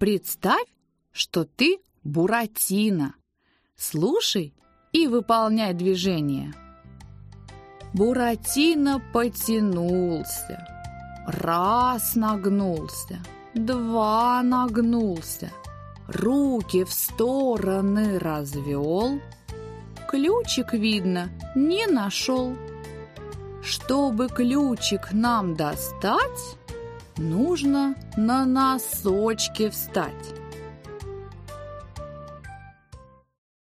Представь, что ты Буратино. Слушай и выполняй движение. Буратино потянулся. Раз нагнулся, два нагнулся, руки в стороны развел. Ключик, видно, не нашел. Чтобы ключик нам достать, нужно на носочки встать.